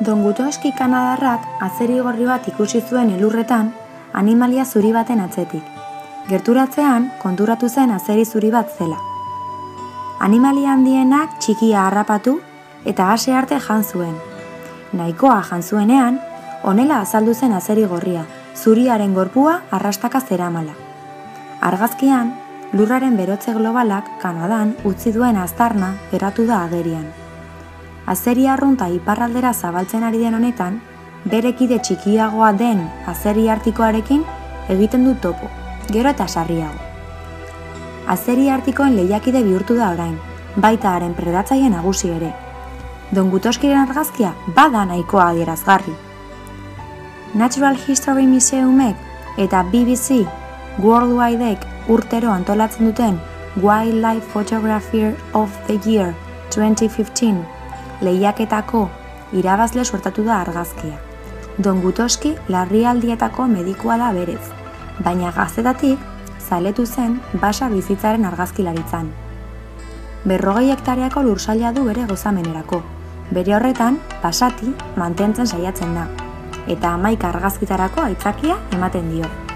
Don Gutoski Kanadarrak azeri gorri bat ikusi zuen elurretan animalia zuri baten atzetik. Gerturatzean konturatu zen azeri zuri bat zela. Animalia handienak txikia harrapatu eta ase arte jan zuen. Nahikoa jan zuenean, honela azaldu zen azeri gorria, zuriaren gorpua arrastaka zeramala. Argazkian, lurraren berotze globalak Kanadan utzi duen aztarna geratu da agerian. Azeri arrunta iparraldera zabaltzen ari den honetan, berekide txikiagoa den azeri artikoarekin egiten du topo, gero eta sarriago. Azeri artikoen lehiakide bihurtu da orain, baita haren predatzaile nagusi ere. Don Gutoskiren argazkia bada nahikoa adierazgarri. Natural History Museumek eta BBC Worldwidek urtero antolatzen duten Wildlife Photographer of the Year 2015 lehiaketako irabazle sortatu da argazkia. Don Gutoski larrialdietako medikua da berez, baina gaztetatik zaletu zen basa bizitzaren argazkilaritzan. Berrogei hektareako lursaila du bere gozamenerako. Bere horretan, basati mantentzen saiatzen da, eta hamaika argazkitarako aitzakia ematen dio.